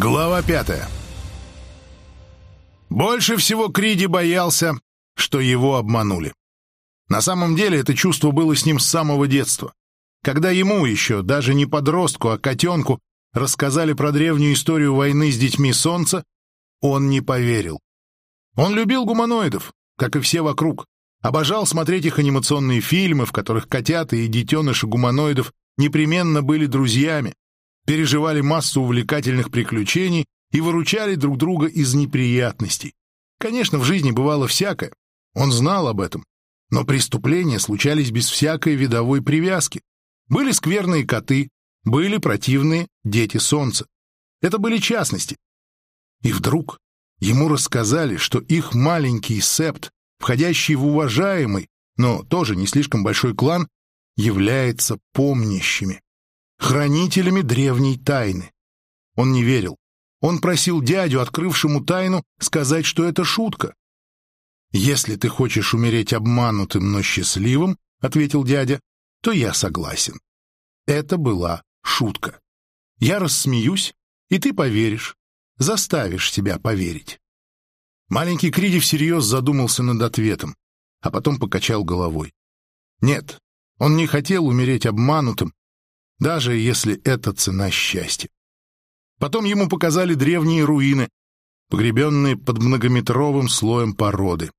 Глава пятая. Больше всего Криди боялся, что его обманули. На самом деле это чувство было с ним с самого детства. Когда ему еще, даже не подростку, а котенку, рассказали про древнюю историю войны с детьми Солнца, он не поверил. Он любил гуманоидов, как и все вокруг. Обожал смотреть их анимационные фильмы, в которых котята и детеныши гуманоидов непременно были друзьями, переживали массу увлекательных приключений и выручали друг друга из неприятностей. Конечно, в жизни бывало всякое. Он знал об этом. Но преступления случались без всякой видовой привязки. Были скверные коты, были противные дети солнца. Это были частности. И вдруг ему рассказали, что их маленький септ, входящий в уважаемый, но тоже не слишком большой клан, является помнящими хранителями древней тайны. Он не верил. Он просил дядю, открывшему тайну, сказать, что это шутка. «Если ты хочешь умереть обманутым, но счастливым, — ответил дядя, — то я согласен. Это была шутка. Я рассмеюсь, и ты поверишь, заставишь себя поверить. Маленький Криди всерьез задумался над ответом, а потом покачал головой. Нет, он не хотел умереть обманутым, даже если это цена счастья. Потом ему показали древние руины, погребенные под многометровым слоем породы,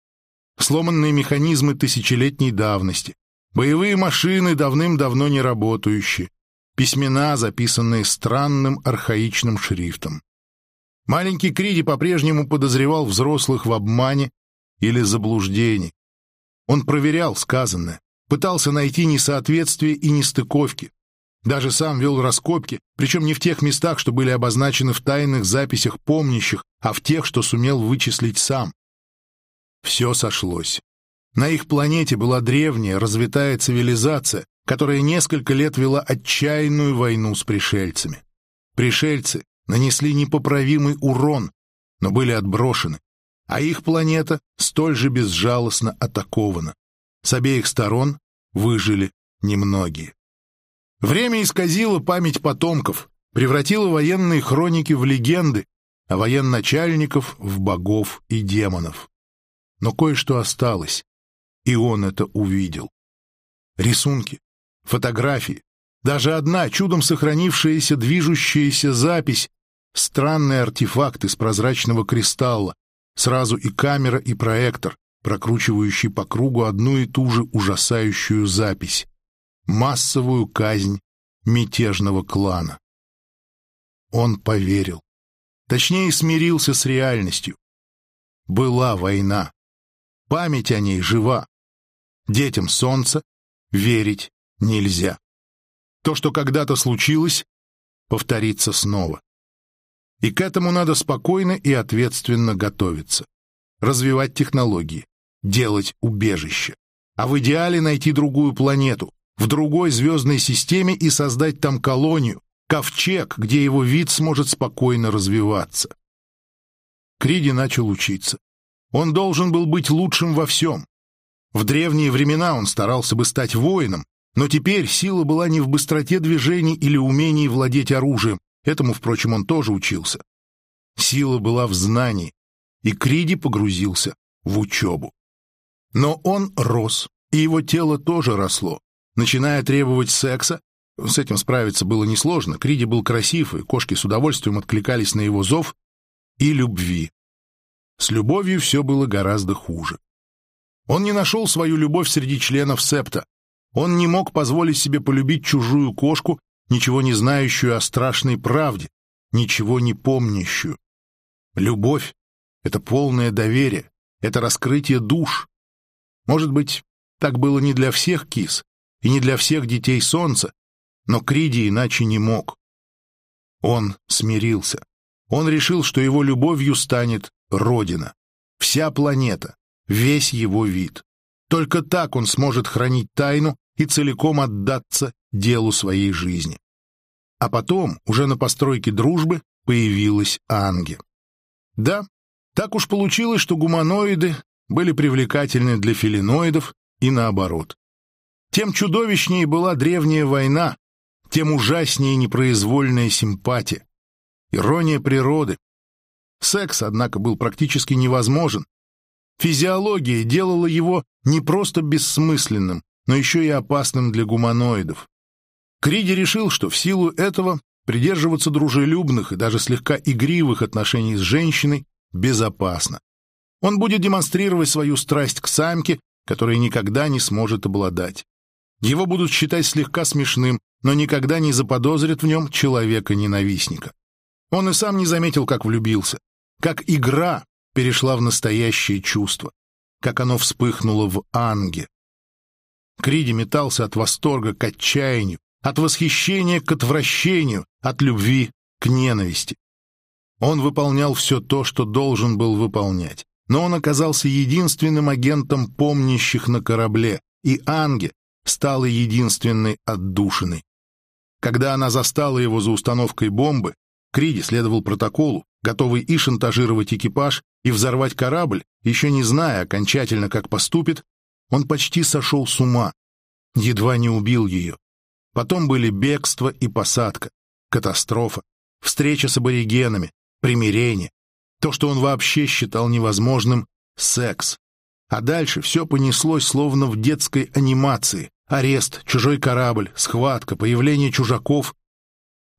сломанные механизмы тысячелетней давности, боевые машины, давным-давно не работающие, письмена, записанные странным архаичным шрифтом. Маленький Криди по-прежнему подозревал взрослых в обмане или заблуждении. Он проверял сказанное, пытался найти несоответствия и нестыковки, даже сам вел раскопки, причем не в тех местах, что были обозначены в тайных записях помнящих, а в тех, что сумел вычислить сам. Все сошлось. На их планете была древняя, развитая цивилизация, которая несколько лет вела отчаянную войну с пришельцами. Пришельцы нанесли непоправимый урон, но были отброшены, а их планета столь же безжалостно атакована. С обеих сторон выжили немногие. Время исказило память потомков, превратило военные хроники в легенды, а военачальников в богов и демонов. Но кое-что осталось, и он это увидел. Рисунки, фотографии, даже одна чудом сохранившаяся движущаяся запись, странный артефакт из прозрачного кристалла, сразу и камера, и проектор, прокручивающий по кругу одну и ту же ужасающую запись массовую казнь мятежного клана. Он поверил. Точнее, смирился с реальностью. Была война. Память о ней жива. Детям солнца верить нельзя. То, что когда-то случилось, повторится снова. И к этому надо спокойно и ответственно готовиться. Развивать технологии, делать убежище. А в идеале найти другую планету, в другой звездной системе и создать там колонию, ковчег, где его вид сможет спокойно развиваться. Криди начал учиться. Он должен был быть лучшим во всем. В древние времена он старался бы стать воином, но теперь сила была не в быстроте движений или умении владеть оружием, этому, впрочем, он тоже учился. Сила была в знании, и Криди погрузился в учебу. Но он рос, и его тело тоже росло. Начиная требовать секса, с этим справиться было несложно, Криди был красив, и кошки с удовольствием откликались на его зов, и любви. С любовью все было гораздо хуже. Он не нашел свою любовь среди членов септа. Он не мог позволить себе полюбить чужую кошку, ничего не знающую о страшной правде, ничего не помнящую. Любовь — это полное доверие, это раскрытие душ. Может быть, так было не для всех кис, и не для всех детей солнца, но Криди иначе не мог. Он смирился. Он решил, что его любовью станет Родина, вся планета, весь его вид. Только так он сможет хранить тайну и целиком отдаться делу своей жизни. А потом, уже на постройке дружбы, появилась Анге. Да, так уж получилось, что гуманоиды были привлекательны для филиноидов и наоборот. Тем чудовищнее была древняя война, тем ужаснее непроизвольная симпатия. Ирония природы. Секс, однако, был практически невозможен. Физиология делала его не просто бессмысленным, но еще и опасным для гуманоидов. Криди решил, что в силу этого придерживаться дружелюбных и даже слегка игривых отношений с женщиной безопасно. Он будет демонстрировать свою страсть к самке, которой никогда не сможет обладать. Его будут считать слегка смешным, но никогда не заподозрят в нем человека-ненавистника. Он и сам не заметил, как влюбился, как игра перешла в настоящее чувство, как оно вспыхнуло в Анге. Криди метался от восторга к отчаянию, от восхищения к отвращению, от любви к ненависти. Он выполнял все то, что должен был выполнять, но он оказался единственным агентом помнящих на корабле, и Анге стала единственной отдушиной. Когда она застала его за установкой бомбы, Криди следовал протоколу, готовый и шантажировать экипаж, и взорвать корабль, еще не зная окончательно, как поступит, он почти сошел с ума, едва не убил ее. Потом были бегство и посадка, катастрофа, встреча с аборигенами, примирение, то, что он вообще считал невозможным, секс. А дальше все понеслось словно в детской анимации. Арест, чужой корабль, схватка, появление чужаков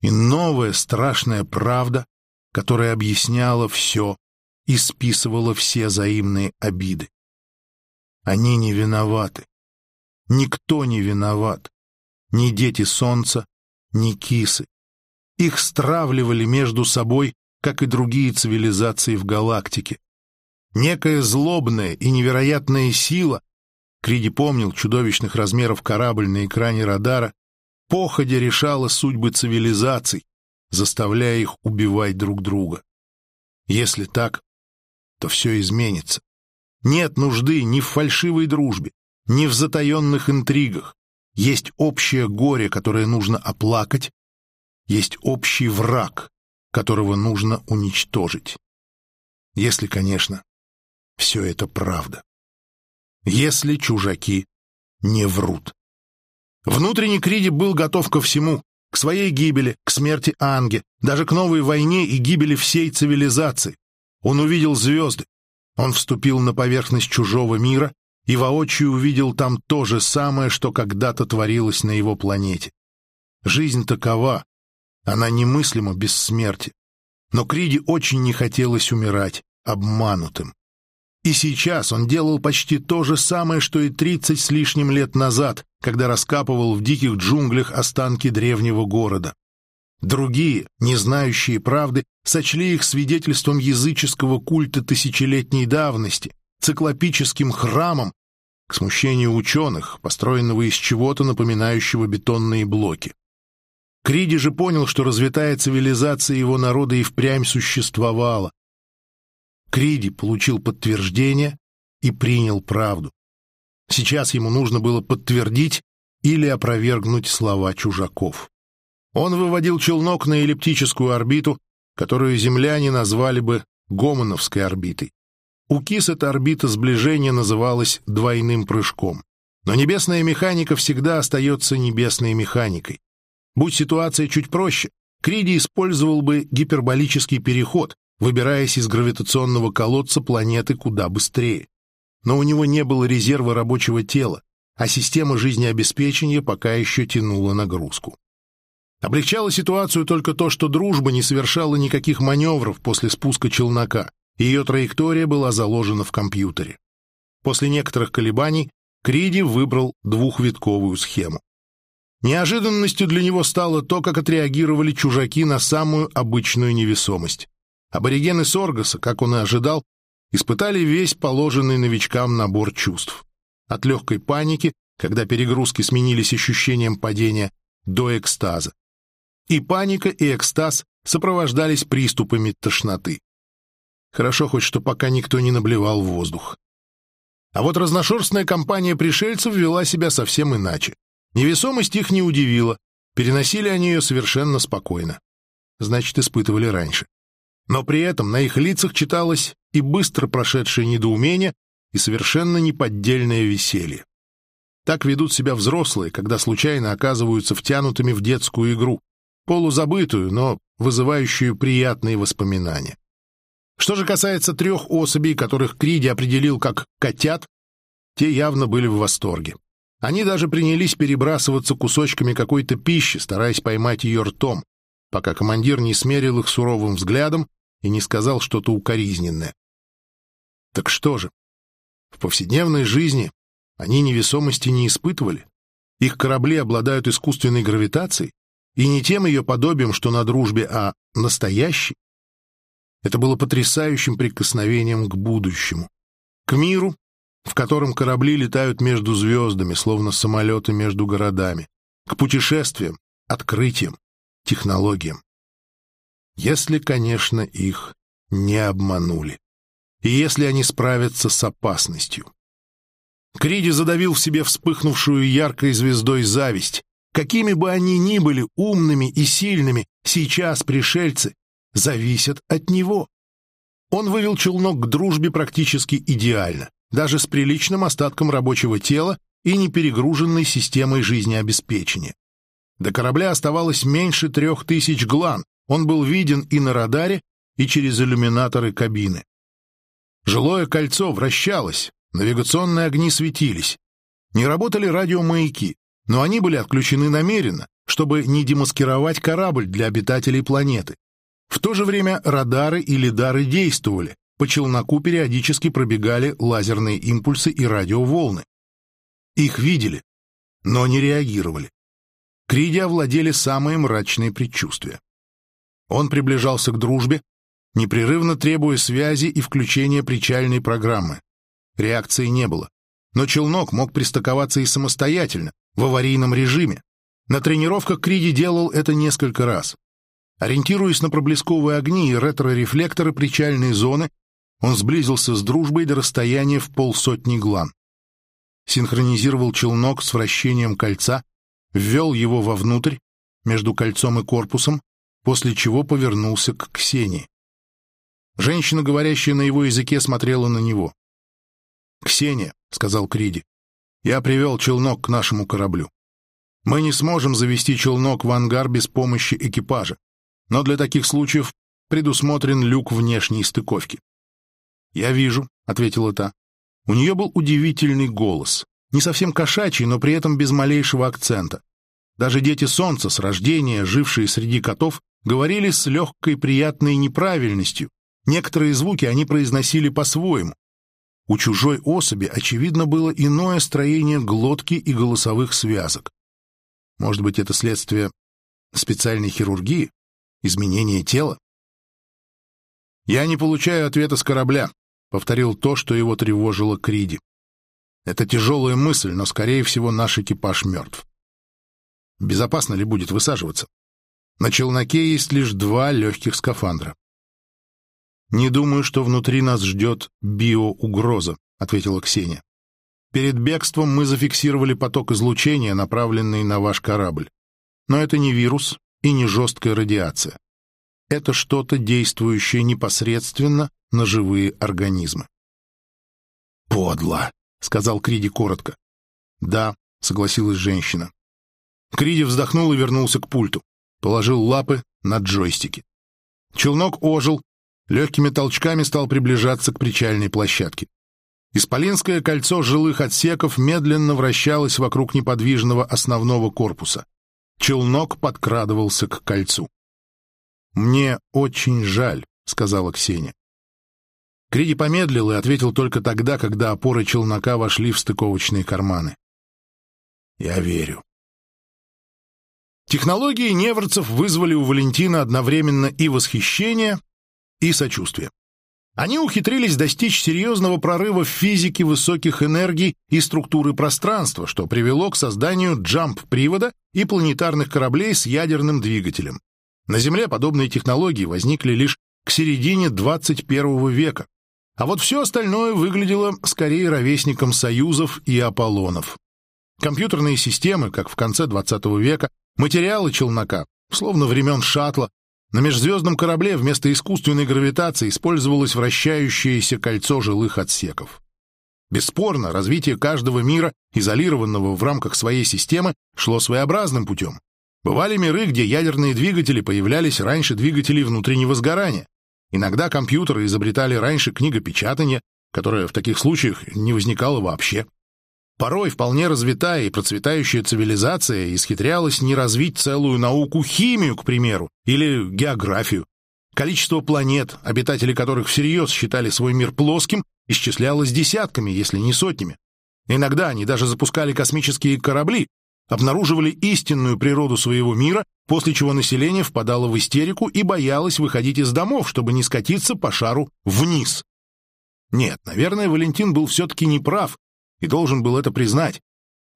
и новая страшная правда, которая объясняла все и списывала все взаимные обиды. Они не виноваты. Никто не виноват. Ни дети солнца, ни кисы. Их стравливали между собой, как и другие цивилизации в галактике. Некая злобная и невероятная сила, Криди помнил чудовищных размеров корабль на экране радара, походя решала судьбы цивилизаций, заставляя их убивать друг друга. Если так, то все изменится. Нет нужды ни в фальшивой дружбе, ни в затаенных интригах. Есть общее горе, которое нужно оплакать, есть общий враг, которого нужно уничтожить. Если, конечно, все это правда. Если чужаки не врут. Внутренний Криди был готов ко всему, к своей гибели, к смерти Анге, даже к новой войне и гибели всей цивилизации. Он увидел звезды. Он вступил на поверхность чужого мира и воочию увидел там то же самое, что когда-то творилось на его планете. Жизнь такова, она немыслима без смерти. Но Криди очень не хотелось умирать обманутым. И сейчас он делал почти то же самое, что и тридцать с лишним лет назад, когда раскапывал в диких джунглях останки древнего города. Другие, не знающие правды, сочли их свидетельством языческого культа тысячелетней давности, циклопическим храмом, к смущению ученых, построенного из чего-то напоминающего бетонные блоки. Криди же понял, что развитая цивилизация его народа и впрямь существовала, Криди получил подтверждение и принял правду. Сейчас ему нужно было подтвердить или опровергнуть слова чужаков. Он выводил челнок на эллиптическую орбиту, которую земляне назвали бы Гомоновской орбитой. У КИС эта орбита сближения называлась двойным прыжком. Но небесная механика всегда остается небесной механикой. Будь ситуация чуть проще, Криди использовал бы гиперболический переход, выбираясь из гравитационного колодца планеты куда быстрее. Но у него не было резерва рабочего тела, а система жизнеобеспечения пока еще тянула нагрузку. Облегчало ситуацию только то, что дружба не совершала никаких маневров после спуска челнока, и ее траектория была заложена в компьютере. После некоторых колебаний Криди выбрал двухвитковую схему. Неожиданностью для него стало то, как отреагировали чужаки на самую обычную невесомость. Аборигены Соргаса, как он и ожидал, испытали весь положенный новичкам набор чувств. От легкой паники, когда перегрузки сменились ощущением падения, до экстаза. И паника, и экстаз сопровождались приступами тошноты. Хорошо хоть, что пока никто не наблевал в воздух. А вот разношерстная компания пришельцев вела себя совсем иначе. Невесомость их не удивила, переносили они ее совершенно спокойно. Значит, испытывали раньше но при этом на их лицах читалось и быстро прошедшее недоумение, и совершенно неподдельное веселье. Так ведут себя взрослые, когда случайно оказываются втянутыми в детскую игру. полузабытую, но вызывающую приятные воспоминания. Что же касается трех особей, которых Криди определил как «котят», те явно были в восторге. Они даже принялись перебрасываться кусочками какой-то пищи, стараясь поймать ее ртом, пока командир не смерил их суровым взглядом и не сказал что-то укоризненное. Так что же? В повседневной жизни они невесомости не испытывали. Их корабли обладают искусственной гравитацией, и не тем ее подобием, что на дружбе, а настоящей. Это было потрясающим прикосновением к будущему, к миру, в котором корабли летают между звездами, словно самолеты между городами, к путешествиям, открытиям, технологиям. Если, конечно, их не обманули. И если они справятся с опасностью. Криди задавил в себе вспыхнувшую яркой звездой зависть. Какими бы они ни были умными и сильными, сейчас пришельцы зависят от него. Он вывел челнок к дружбе практически идеально, даже с приличным остатком рабочего тела и неперегруженной системой жизнеобеспечения. До корабля оставалось меньше трех тысяч глан, он был виден и на радаре, и через иллюминаторы кабины. Жилое кольцо вращалось, навигационные огни светились. Не работали радиомаяки, но они были отключены намеренно, чтобы не демаскировать корабль для обитателей планеты. В то же время радары и лидары действовали, по челноку периодически пробегали лазерные импульсы и радиоволны. Их видели, но не реагировали. Криди овладели самые мрачные предчувствия. Он приближался к дружбе, непрерывно требуя связи и включения причальной программы. Реакции не было. Но челнок мог пристыковаться и самостоятельно, в аварийном режиме. На тренировках Криди делал это несколько раз. Ориентируясь на проблесковые огни и ретро-рефлекторы причальной зоны, он сблизился с дружбой до расстояния в полсотни глан. Синхронизировал челнок с вращением кольца, ввел его вовнутрь, между кольцом и корпусом, после чего повернулся к Ксении. Женщина, говорящая на его языке, смотрела на него. «Ксения», — сказал Криди, — «я привел челнок к нашему кораблю. Мы не сможем завести челнок в ангар без помощи экипажа, но для таких случаев предусмотрен люк внешней стыковки». «Я вижу», — ответила та. У нее был удивительный голос, не совсем кошачий, но при этом без малейшего акцента. Даже дети солнца с рождения, жившие среди котов, говорили с легкой приятной неправильностью. Некоторые звуки они произносили по-своему, у чужой особи, очевидно, было иное строение глотки и голосовых связок. Может быть, это следствие специальной хирургии, изменения тела? «Я не получаю ответа с корабля», — повторил то, что его тревожило Криди. «Это тяжелая мысль, но, скорее всего, наш экипаж мертв. Безопасно ли будет высаживаться? На челноке есть лишь два легких скафандра. «Не думаю, что внутри нас ждет биоугроза», — ответила Ксения. «Перед бегством мы зафиксировали поток излучения, направленный на ваш корабль. Но это не вирус и не жесткая радиация. Это что-то, действующее непосредственно на живые организмы». «Подло», — сказал Криди коротко. «Да», — согласилась женщина. Криди вздохнул и вернулся к пульту. Положил лапы на джойстики. Челнок ожил, легкими толчками стал приближаться к причальной площадке. Исполинское кольцо жилых отсеков медленно вращалось вокруг неподвижного основного корпуса. Челнок подкрадывался к кольцу. «Мне очень жаль», — сказала Ксения. Криди помедлил и ответил только тогда, когда опоры челнока вошли в стыковочные карманы. «Я верю». Технологии неверцев вызвали у Валентина одновременно и восхищение, и сочувствие. Они ухитрились достичь серьезного прорыва в физике высоких энергий и структуры пространства, что привело к созданию джамп-привода и планетарных кораблей с ядерным двигателем. На Земле подобные технологии возникли лишь к середине 21 века, а вот все остальное выглядело скорее ровесником Союзов и Аполлонов. Компьютерные системы, как в конце 20 века, материалы челнока, словно времен шаттла, на межзвездном корабле вместо искусственной гравитации использовалось вращающееся кольцо жилых отсеков. Бесспорно, развитие каждого мира, изолированного в рамках своей системы, шло своеобразным путем. Бывали миры, где ядерные двигатели появлялись раньше двигателей внутреннего сгорания. Иногда компьютеры изобретали раньше книгопечатание, которое в таких случаях не возникало вообще. Порой вполне развитая и процветающая цивилизация исхитрялась не развить целую науку химию, к примеру, или географию. Количество планет, обитатели которых всерьез считали свой мир плоским, исчислялось десятками, если не сотнями. Иногда они даже запускали космические корабли, обнаруживали истинную природу своего мира, после чего население впадало в истерику и боялось выходить из домов, чтобы не скатиться по шару вниз. Нет, наверное, Валентин был все-таки неправ и должен был это признать.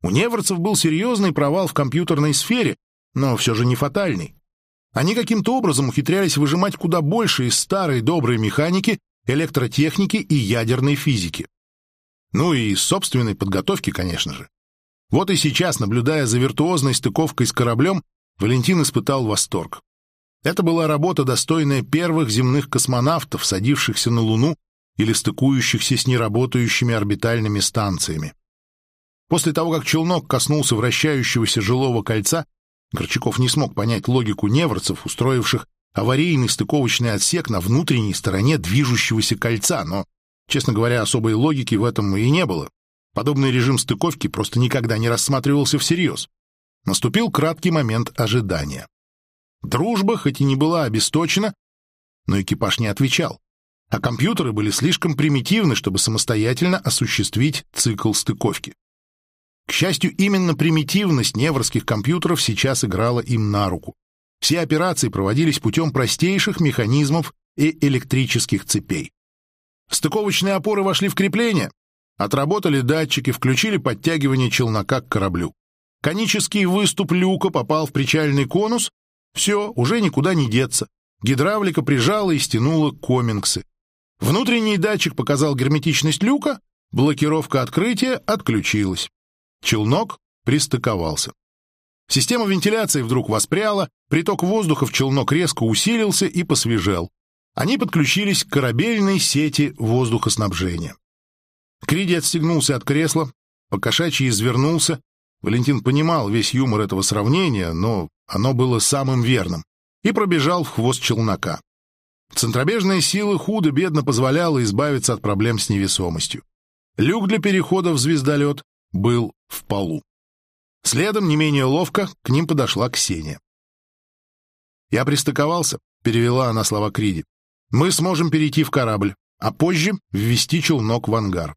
У неверцев был серьезный провал в компьютерной сфере, но все же не фатальный. Они каким-то образом ухитрялись выжимать куда больше из старой доброй механики, электротехники и ядерной физики. Ну и собственной подготовки, конечно же. Вот и сейчас, наблюдая за виртуозной стыковкой с кораблем, Валентин испытал восторг. Это была работа, достойная первых земных космонавтов, садившихся на Луну или стыкующихся с неработающими орбитальными станциями. После того, как челнок коснулся вращающегося жилого кольца, Горчаков не смог понять логику неврцев, устроивших аварийный стыковочный отсек на внутренней стороне движущегося кольца, но, честно говоря, особой логики в этом и не было. Подобный режим стыковки просто никогда не рассматривался всерьез. Наступил краткий момент ожидания. Дружба, хоть и не была обесточена, но экипаж не отвечал а компьютеры были слишком примитивны, чтобы самостоятельно осуществить цикл стыковки. К счастью, именно примитивность неврских компьютеров сейчас играла им на руку. Все операции проводились путем простейших механизмов и электрических цепей. Стыковочные опоры вошли в крепление, отработали датчики, включили подтягивание челнока к кораблю. Конический выступ люка попал в причальный конус, все, уже никуда не деться. Гидравлика прижала и стянула комингсы. Внутренний датчик показал герметичность люка, блокировка открытия отключилась. Челнок пристыковался. Система вентиляции вдруг воспряла, приток воздуха в челнок резко усилился и посвежел. Они подключились к корабельной сети воздухоснабжения. Криди отстегнулся от кресла, покошачьи извернулся. Валентин понимал весь юмор этого сравнения, но оно было самым верным, и пробежал в хвост челнока. Центробежная сила худо-бедно позволяла избавиться от проблем с невесомостью. Люк для перехода в звездолет был в полу. Следом, не менее ловко, к ним подошла Ксения. «Я пристыковался», — перевела она слова Криди. «Мы сможем перейти в корабль, а позже ввести челнок в ангар».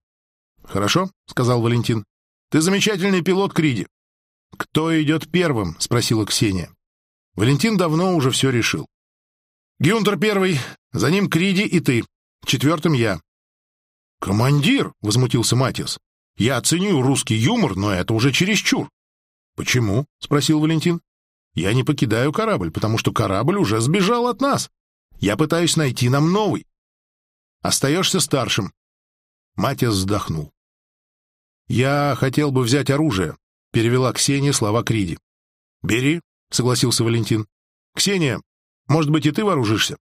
«Хорошо», — сказал Валентин. «Ты замечательный пилот, Криди». «Кто идет первым?» — спросила Ксения. Валентин давно уже все решил. Гюнтер первый, за ним Криди и ты. Четвертым я. «Командир!» — возмутился Матиас. «Я оценю русский юмор, но это уже чересчур». «Почему?» — спросил Валентин. «Я не покидаю корабль, потому что корабль уже сбежал от нас. Я пытаюсь найти нам новый. Остаешься старшим». Матиас вздохнул. «Я хотел бы взять оружие», — перевела Ксения слова Криди. «Бери», — согласился Валентин. «Ксения, может быть, и ты вооружишься?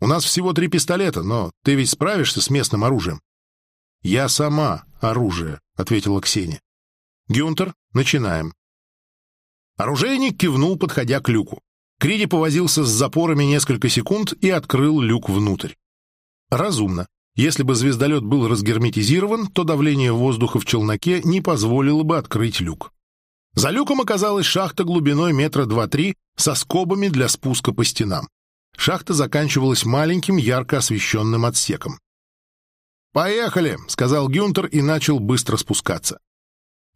У нас всего три пистолета, но ты ведь справишься с местным оружием?» «Я сама оружие», — ответила Ксения. «Гюнтер, начинаем». Оружейник кивнул, подходя к люку. Криди повозился с запорами несколько секунд и открыл люк внутрь. Разумно. Если бы звездолет был разгерметизирован, то давление воздуха в челноке не позволило бы открыть люк. За люком оказалась шахта глубиной метра два-три со скобами для спуска по стенам. Шахта заканчивалась маленьким ярко освещенным отсеком. «Поехали!» — сказал Гюнтер и начал быстро спускаться.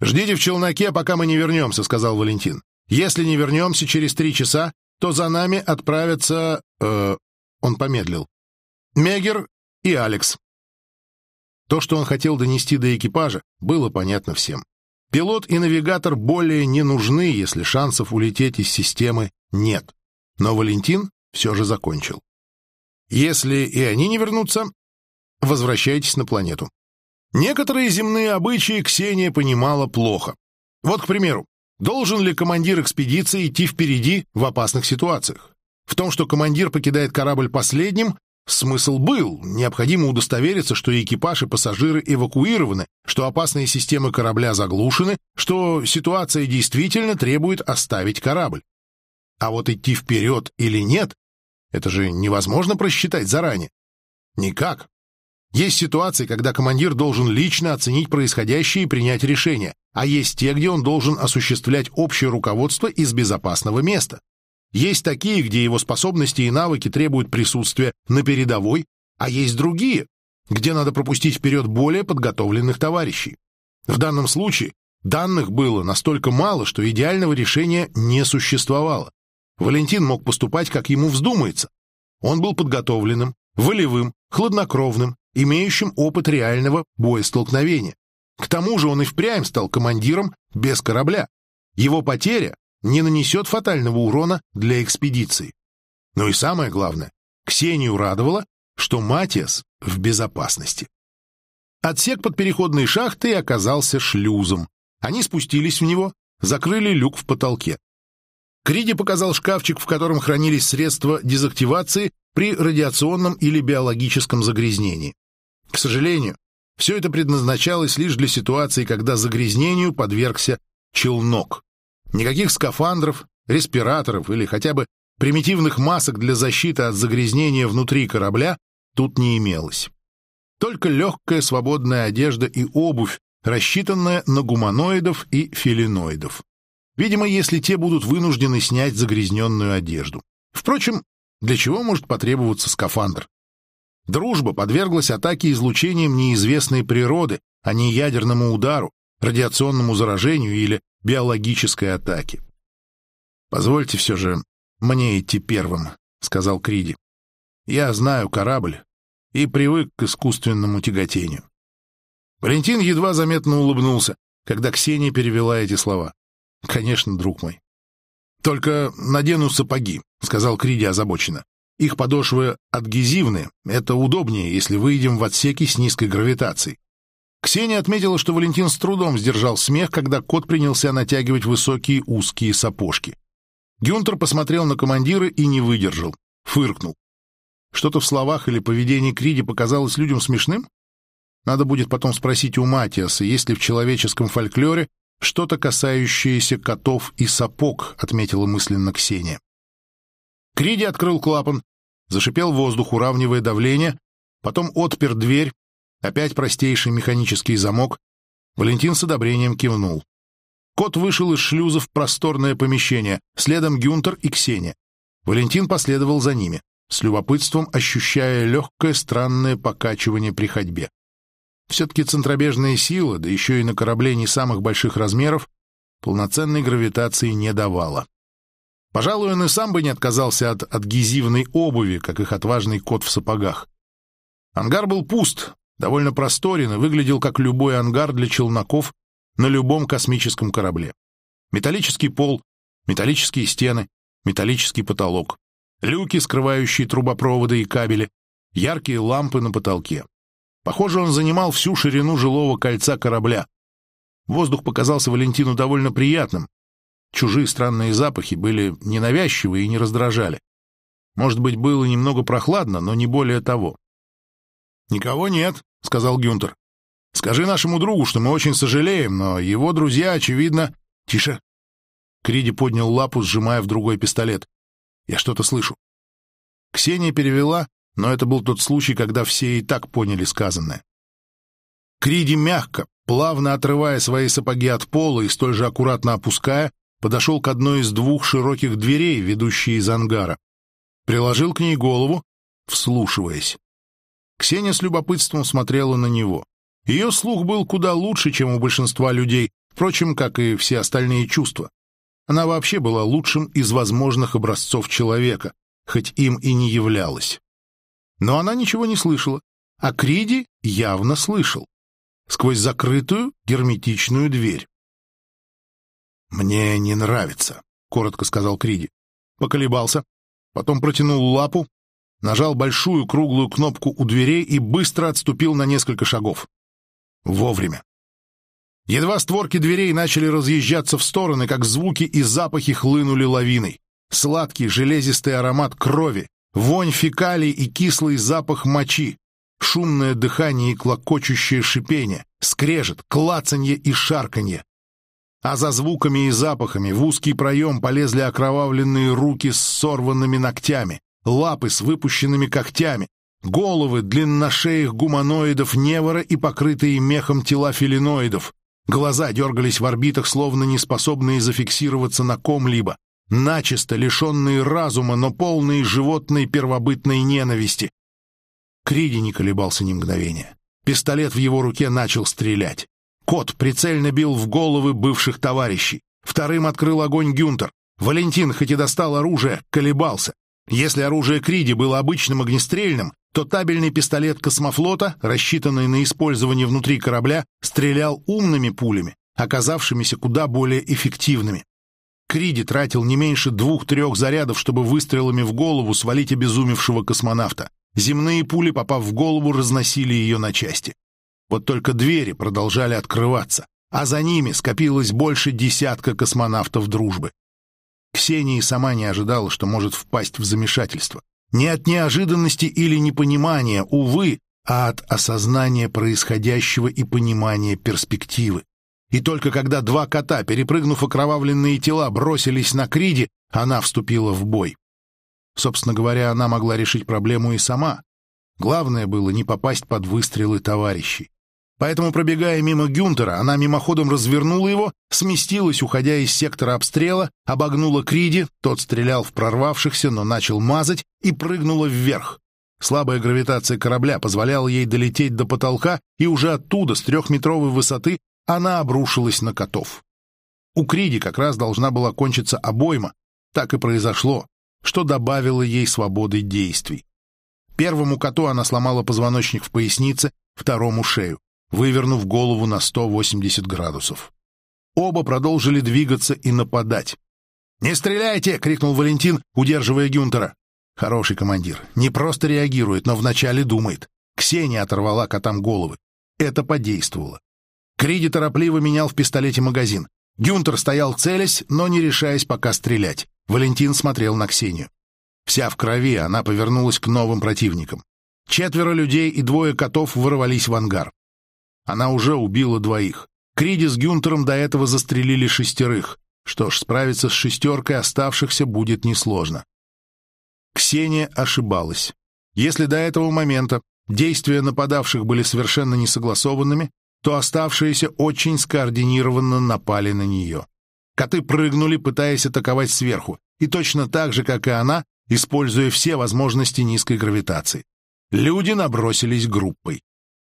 «Ждите в челноке, пока мы не вернемся», — сказал Валентин. «Если не вернемся через три часа, то за нами отправятся...» э, Он помедлил. «Мегер и Алекс». То, что он хотел донести до экипажа, было понятно всем. Пилот и навигатор более не нужны, если шансов улететь из системы нет. Но Валентин все же закончил. Если и они не вернутся, возвращайтесь на планету. Некоторые земные обычаи Ксения понимала плохо. Вот, к примеру, должен ли командир экспедиции идти впереди в опасных ситуациях? В том, что командир покидает корабль последним, Смысл был. Необходимо удостовериться, что экипаж и пассажиры эвакуированы, что опасные системы корабля заглушены, что ситуация действительно требует оставить корабль. А вот идти вперед или нет, это же невозможно просчитать заранее. Никак. Есть ситуации, когда командир должен лично оценить происходящее и принять решение, а есть те, где он должен осуществлять общее руководство из безопасного места. Есть такие, где его способности и навыки требуют присутствия на передовой, а есть другие, где надо пропустить вперед более подготовленных товарищей. В данном случае данных было настолько мало, что идеального решения не существовало. Валентин мог поступать, как ему вздумается. Он был подготовленным, волевым, хладнокровным, имеющим опыт реального боестолкновения. К тому же он и впрямь стал командиром без корабля. Его потеря не нанесет фатального урона для экспедиции. Но и самое главное, Ксению радовало, что Матиас в безопасности. Отсек под переходной шахтой оказался шлюзом. Они спустились в него, закрыли люк в потолке. Криди показал шкафчик, в котором хранились средства дезактивации при радиационном или биологическом загрязнении. К сожалению, все это предназначалось лишь для ситуации, когда загрязнению подвергся челнок. Никаких скафандров, респираторов или хотя бы примитивных масок для защиты от загрязнения внутри корабля тут не имелось. Только легкая свободная одежда и обувь, рассчитанная на гуманоидов и филиноидов. Видимо, если те будут вынуждены снять загрязненную одежду. Впрочем, для чего может потребоваться скафандр? Дружба подверглась атаке излучением неизвестной природы, а не ядерному удару, радиационному заражению или биологической атаке. «Позвольте все же мне идти первым», — сказал Криди. «Я знаю корабль и привык к искусственному тяготению». Валентин едва заметно улыбнулся, когда Ксения перевела эти слова. «Конечно, друг мой». «Только надену сапоги», — сказал Криди озабоченно. «Их подошвы адгезивны, это удобнее, если выйдем в отсеки с низкой гравитацией. Ксения отметила, что Валентин с трудом сдержал смех, когда кот принялся натягивать высокие узкие сапожки. Гюнтер посмотрел на командира и не выдержал, фыркнул. Что-то в словах или поведении Криди показалось людям смешным? Надо будет потом спросить у Матиаса, есть ли в человеческом фольклоре что-то касающееся котов и сапог, отметила мысленно Ксения. Криди открыл клапан, зашипел воздух, уравнивая давление, потом отпер дверь, Опять простейший механический замок. Валентин с одобрением кивнул. Кот вышел из шлюза в просторное помещение, следом Гюнтер и Ксения. Валентин последовал за ними, с любопытством ощущая легкое странное покачивание при ходьбе. Все-таки центробежная сила, да еще и на корабле не самых больших размеров, полноценной гравитации не давала. Пожалуй, он и сам бы не отказался от адгезивной обуви, как их отважный кот в сапогах. Ангар был пуст, довольно просторен и выглядел как любой ангар для челноков на любом космическом корабле. Металлический пол, металлические стены, металлический потолок, люки, скрывающие трубопроводы и кабели, яркие лампы на потолке. Похоже, он занимал всю ширину жилого кольца корабля. Воздух показался Валентину довольно приятным. Чужие странные запахи были ненавязчивы и не раздражали. Может быть, было немного прохладно, но не более того. «Никого нет», — сказал Гюнтер. «Скажи нашему другу, что мы очень сожалеем, но его друзья, очевидно...» «Тише!» Криди поднял лапу, сжимая в другой пистолет. «Я что-то слышу». Ксения перевела, но это был тот случай, когда все и так поняли сказанное. Криди мягко, плавно отрывая свои сапоги от пола и столь же аккуратно опуская, подошел к одной из двух широких дверей, ведущей из ангара. Приложил к ней голову, вслушиваясь. Ксения с любопытством смотрела на него. Ее слух был куда лучше, чем у большинства людей, впрочем, как и все остальные чувства. Она вообще была лучшим из возможных образцов человека, хоть им и не являлась. Но она ничего не слышала, а Криди явно слышал. Сквозь закрытую герметичную дверь. «Мне не нравится», — коротко сказал Криди. Поколебался, потом протянул лапу, нажал большую круглую кнопку у дверей и быстро отступил на несколько шагов. Вовремя. Едва створки дверей начали разъезжаться в стороны, как звуки и запахи хлынули лавиной. Сладкий железистый аромат крови, вонь фекалий и кислый запах мочи, шумное дыхание и клокочущее шипение, скрежет, клацанье и шарканье. а за звуками и запахами в узкий проем полезли окровавленные руки с сорванными ногтями, лапы с выпущенными когтями, головы длинношеих гуманоидов Невора и покрытые мехом тела филиноидов. Глаза дергались в орбитах, словно не способные зафиксироваться на ком-либо, начисто лишенные разума, но полные животной первобытной ненависти. Криди не колебался ни мгновения. Пистолет в его руке начал стрелять. Кот прицельно бил в головы бывших товарищей. Вторым открыл огонь Гюнтер. Валентин, хоть и достал оружие, колебался. Если оружие Криди было обычным огнестрельным, то табельный пистолет космофлота, рассчитанный на использование внутри корабля, стрелял умными пулями, оказавшимися куда более эффективными. Криди тратил не меньше двух-трех зарядов, чтобы выстрелами в голову свалить обезумевшего космонавта. Земные пули, попав в голову, разносили ее на части. Вот только двери продолжали открываться, а за ними скопилось больше десятка космонавтов дружбы. Ксения сама не ожидала, что может впасть в замешательство. Не от неожиданности или непонимания, увы, а от осознания происходящего и понимания перспективы. И только когда два кота, перепрыгнув окровавленные тела, бросились на Криди, она вступила в бой. Собственно говоря, она могла решить проблему и сама. Главное было не попасть под выстрелы товарищей. Поэтому, пробегая мимо Гюнтера, она мимоходом развернула его, сместилась, уходя из сектора обстрела, обогнула Криди, тот стрелял в прорвавшихся, но начал мазать, и прыгнула вверх. Слабая гравитация корабля позволяла ей долететь до потолка, и уже оттуда, с трехметровой высоты, она обрушилась на котов. У Криди как раз должна была кончиться обойма. Так и произошло что добавило ей свободы действий. Первому коту она сломала позвоночник в пояснице, второму — шею, вывернув голову на 180 градусов. Оба продолжили двигаться и нападать. «Не стреляйте!» — крикнул Валентин, удерживая Гюнтера. Хороший командир. Не просто реагирует, но вначале думает. Ксения оторвала котам головы. Это подействовало. Криди торопливо менял в пистолете магазин. Гюнтер стоял целясь, но не решаясь пока стрелять. Валентин смотрел на Ксению. Вся в крови, она повернулась к новым противникам. Четверо людей и двое котов ворвались в ангар. Она уже убила двоих. Криди с Гюнтером до этого застрелили шестерых. Что ж, справиться с шестеркой оставшихся будет несложно. Ксения ошибалась. Если до этого момента действия нападавших были совершенно несогласованными, то оставшиеся очень скоординированно напали на нее. Коты прыгнули, пытаясь атаковать сверху, и точно так же, как и она, используя все возможности низкой гравитации. Люди набросились группой.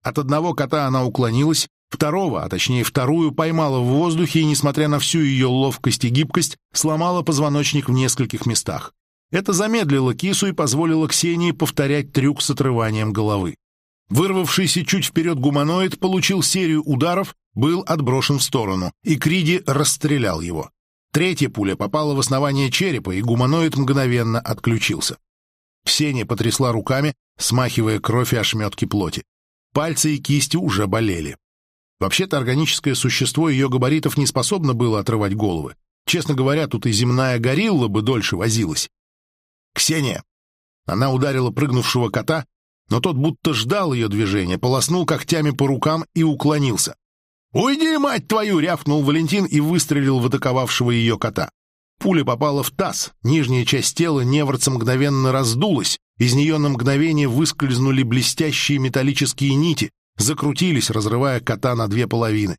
От одного кота она уклонилась, второго, а точнее вторую, поймала в воздухе и, несмотря на всю ее ловкость и гибкость, сломала позвоночник в нескольких местах. Это замедлило кису и позволило Ксении повторять трюк с отрыванием головы. Вырвавшийся чуть вперед гуманоид получил серию ударов, был отброшен в сторону, и Криди расстрелял его. Третья пуля попала в основание черепа, и гуманоид мгновенно отключился. Ксения потрясла руками, смахивая кровь и ошметки плоти. Пальцы и кисти уже болели. Вообще-то органическое существо ее габаритов не способно было отрывать головы. Честно говоря, тут и земная горилла бы дольше возилась. «Ксения!» Она ударила прыгнувшего кота, но тот будто ждал ее движения, полоснул когтями по рукам и уклонился. «Уйди, мать твою!» — рявкнул Валентин и выстрелил в атаковавшего ее кота. Пуля попала в таз, нижняя часть тела Неворца мгновенно раздулась, из нее на мгновение выскользнули блестящие металлические нити, закрутились, разрывая кота на две половины.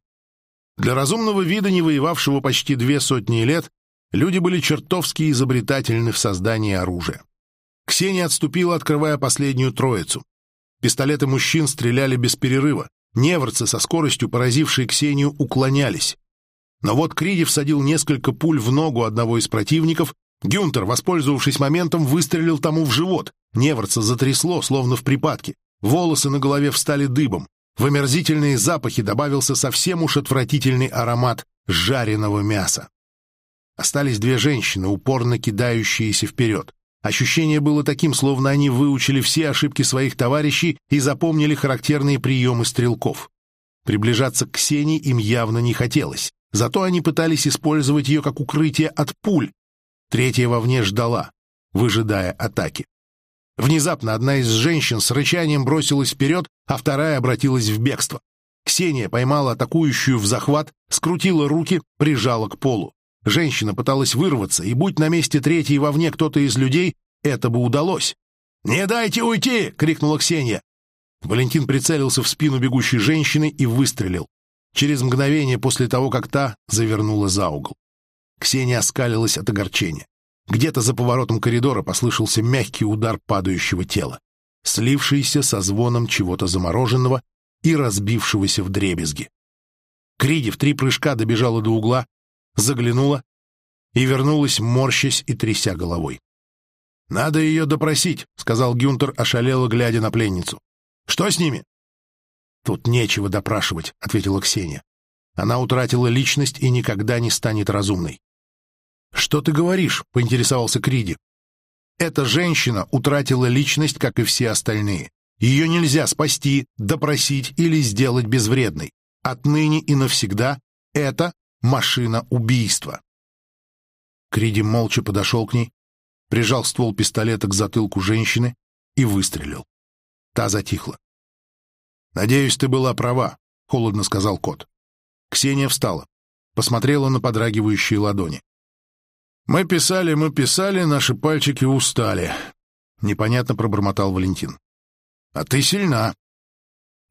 Для разумного вида, не воевавшего почти две сотни лет, люди были чертовски изобретательны в создании оружия. Ксения отступила, открывая последнюю троицу. Пистолеты мужчин стреляли без перерыва. Неворцы со скоростью, поразившей Ксению, уклонялись. Но вот Криди всадил несколько пуль в ногу одного из противников. Гюнтер, воспользовавшись моментом, выстрелил тому в живот. Неворца затрясло, словно в припадке. Волосы на голове встали дыбом. В омерзительные запахи добавился совсем уж отвратительный аромат жареного мяса. Остались две женщины, упорно кидающиеся вперед. Ощущение было таким, словно они выучили все ошибки своих товарищей и запомнили характерные приемы стрелков. Приближаться к Ксении им явно не хотелось, зато они пытались использовать ее как укрытие от пуль. Третья вовне ждала, выжидая атаки. Внезапно одна из женщин с рычанием бросилась вперед, а вторая обратилась в бегство. Ксения поймала атакующую в захват, скрутила руки, прижала к полу. Женщина пыталась вырваться, и будь на месте третьей вовне кто-то из людей, это бы удалось. «Не дайте уйти!» — крикнула Ксения. Валентин прицелился в спину бегущей женщины и выстрелил. Через мгновение после того, как та завернула за угол. Ксения оскалилась от огорчения. Где-то за поворотом коридора послышался мягкий удар падающего тела, слившийся со звоном чего-то замороженного и разбившегося в дребезги. Криди в три прыжка добежала до угла, заглянула и вернулась, морщась и тряся головой. «Надо ее допросить», — сказал Гюнтер, ошалело глядя на пленницу. «Что с ними?» «Тут нечего допрашивать», — ответила Ксения. «Она утратила личность и никогда не станет разумной». «Что ты говоришь?» — поинтересовался Криди. «Эта женщина утратила личность, как и все остальные. Ее нельзя спасти, допросить или сделать безвредной. Отныне и навсегда это машина убийства». Криди молча подошел к ней, прижал ствол пистолета к затылку женщины и выстрелил. Та затихла. «Надеюсь, ты была права», — холодно сказал кот. Ксения встала, посмотрела на подрагивающие ладони. «Мы писали, мы писали, наши пальчики устали», — непонятно пробормотал Валентин. «А ты сильна».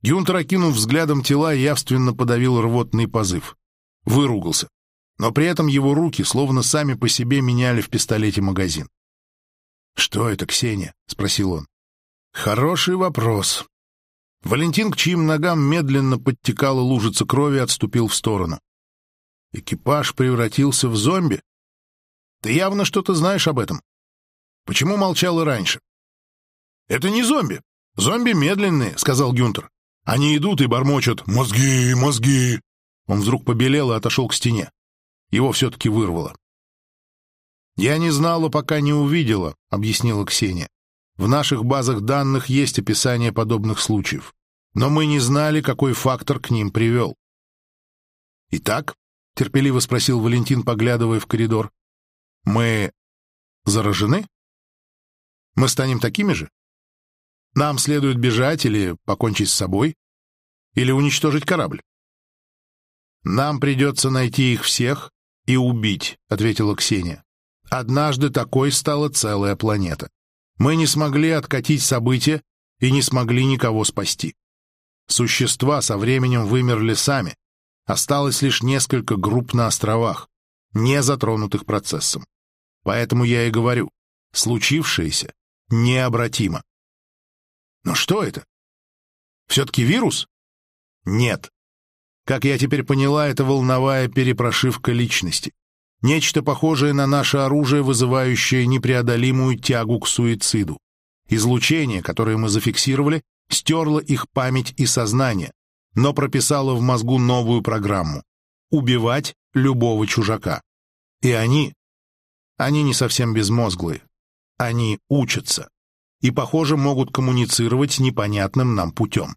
Гюнтер, окинув взглядом тела, явственно подавил рвотный позыв. Выругался. Но при этом его руки словно сами по себе меняли в пистолете магазин. «Что это, Ксения?» — спросил он. «Хороший вопрос». Валентин, к чьим ногам медленно подтекала лужица крови, отступил в сторону. «Экипаж превратился в зомби? Ты явно что-то знаешь об этом. Почему молчал и раньше?» «Это не зомби. Зомби медленные», — сказал Гюнтер. «Они идут и бормочут «Мозги, мозги!» Он вдруг побелел и отошел к стене. Его все-таки вырвало. «Я не знала, пока не увидела», — объяснила Ксения. «В наших базах данных есть описание подобных случаев, но мы не знали, какой фактор к ним привел». «Итак?» — терпеливо спросил Валентин, поглядывая в коридор. «Мы заражены? Мы станем такими же? Нам следует бежать или покончить с собой? Или уничтожить корабль?» «Нам придется найти их всех и убить», — ответила Ксения. Однажды такой стала целая планета. Мы не смогли откатить события и не смогли никого спасти. Существа со временем вымерли сами. Осталось лишь несколько групп на островах, не затронутых процессом. Поэтому я и говорю, случившееся необратимо. Но что это? Все-таки вирус? Нет. Как я теперь поняла, это волновая перепрошивка личности. Нечто похожее на наше оружие, вызывающее непреодолимую тягу к суициду. Излучение, которое мы зафиксировали, стерло их память и сознание, но прописало в мозгу новую программу — убивать любого чужака. И они, они не совсем безмозглые, они учатся и, похоже, могут коммуницировать непонятным нам путем.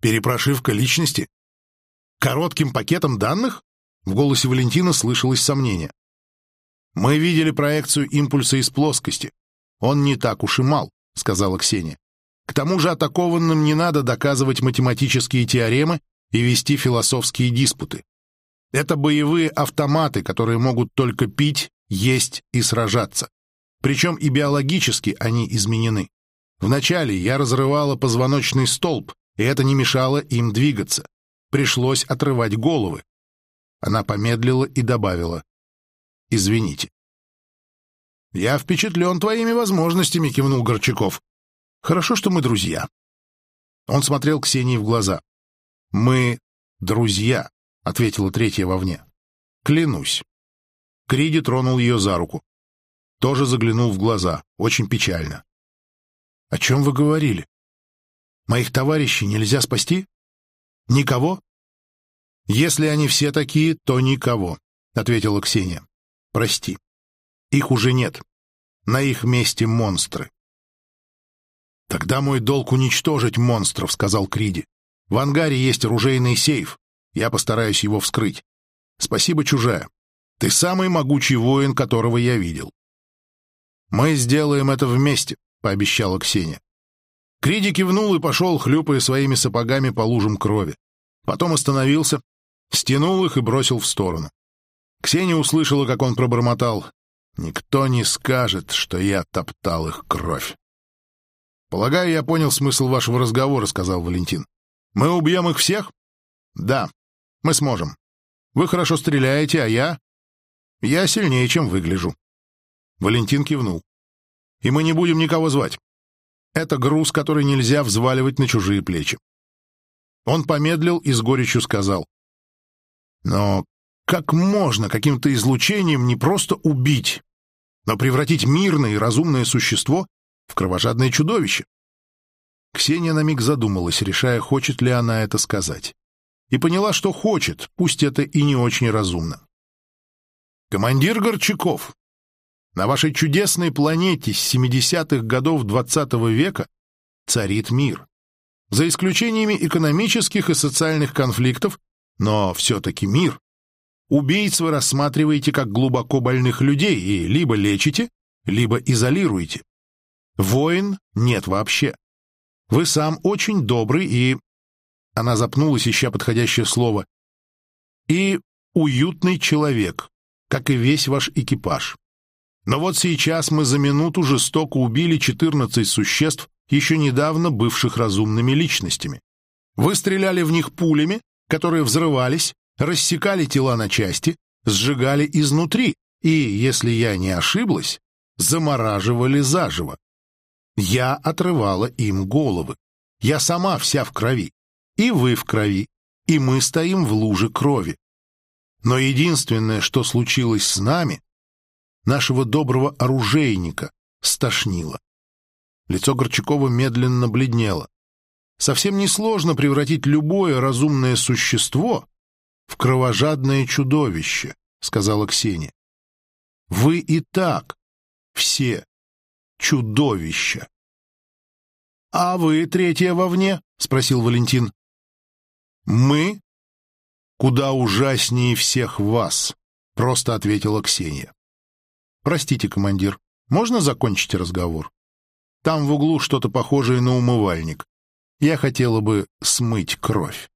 Перепрошивка личности? Коротким пакетом данных? В голосе Валентина слышалось сомнение. «Мы видели проекцию импульса из плоскости. Он не так уж и мал», — сказала Ксения. «К тому же атакованным не надо доказывать математические теоремы и вести философские диспуты. Это боевые автоматы, которые могут только пить, есть и сражаться. Причем и биологически они изменены. Вначале я разрывала позвоночный столб, и это не мешало им двигаться. Пришлось отрывать головы. Она помедлила и добавила. «Извините». «Я впечатлен твоими возможностями», — кивнул Горчаков. «Хорошо, что мы друзья». Он смотрел Ксении в глаза. «Мы друзья», — ответила третья вовне. «Клянусь». Криди тронул ее за руку. Тоже заглянул в глаза, очень печально. «О чем вы говорили? Моих товарищей нельзя спасти? Никого?» «Если они все такие, то никого», — ответила Ксения. «Прости. Их уже нет. На их месте монстры». «Тогда мой долг уничтожить монстров», — сказал Криди. «В ангаре есть оружейный сейф. Я постараюсь его вскрыть. Спасибо, чужая. Ты самый могучий воин, которого я видел». «Мы сделаем это вместе», — пообещала Ксения. Криди кивнул и пошел, хлюпая своими сапогами по лужам крови. Потом остановился, стянул их и бросил в сторону. Ксения услышала, как он пробормотал. «Никто не скажет, что я топтал их кровь». «Полагаю, я понял смысл вашего разговора», — сказал Валентин. «Мы убьем их всех?» «Да, мы сможем. Вы хорошо стреляете, а я...» «Я сильнее, чем выгляжу». Валентин кивнул. «И мы не будем никого звать. Это груз, который нельзя взваливать на чужие плечи». Он помедлил и с горечью сказал. «Но как можно каким-то излучением не просто убить, но превратить мирное и разумное существо в кровожадное чудовище. Ксения на миг задумалась, решая, хочет ли она это сказать. И поняла, что хочет, пусть это и не очень разумно. «Командир Горчаков, на вашей чудесной планете с 70-х годов XX -го века царит мир. За исключениями экономических и социальных конфликтов, но все-таки мир. Убийц вы рассматриваете как глубоко больных людей и либо лечите, либо изолируете. Воин нет вообще. Вы сам очень добрый и...» Она запнулась, ища подходящее слово. «И уютный человек, как и весь ваш экипаж. Но вот сейчас мы за минуту жестоко убили 14 существ, еще недавно бывших разумными личностями. Вы стреляли в них пулями, которые взрывались, рассекали тела на части, сжигали изнутри и, если я не ошиблась, замораживали заживо. Я отрывала им головы. Я сама вся в крови. И вы в крови. И мы стоим в луже крови. Но единственное, что случилось с нами, нашего доброго оружейника стошнило. Лицо Горчакова медленно бледнело. Совсем несложно превратить любое разумное существо в кровожадное чудовище, сказала Ксения. Вы и так все чудовища. — А вы третья вовне? — спросил Валентин. — Мы куда ужаснее всех вас, — просто ответила Ксения. — Простите, командир, можно закончить разговор? Там в углу что-то похожее на умывальник. Я хотела бы смыть кровь.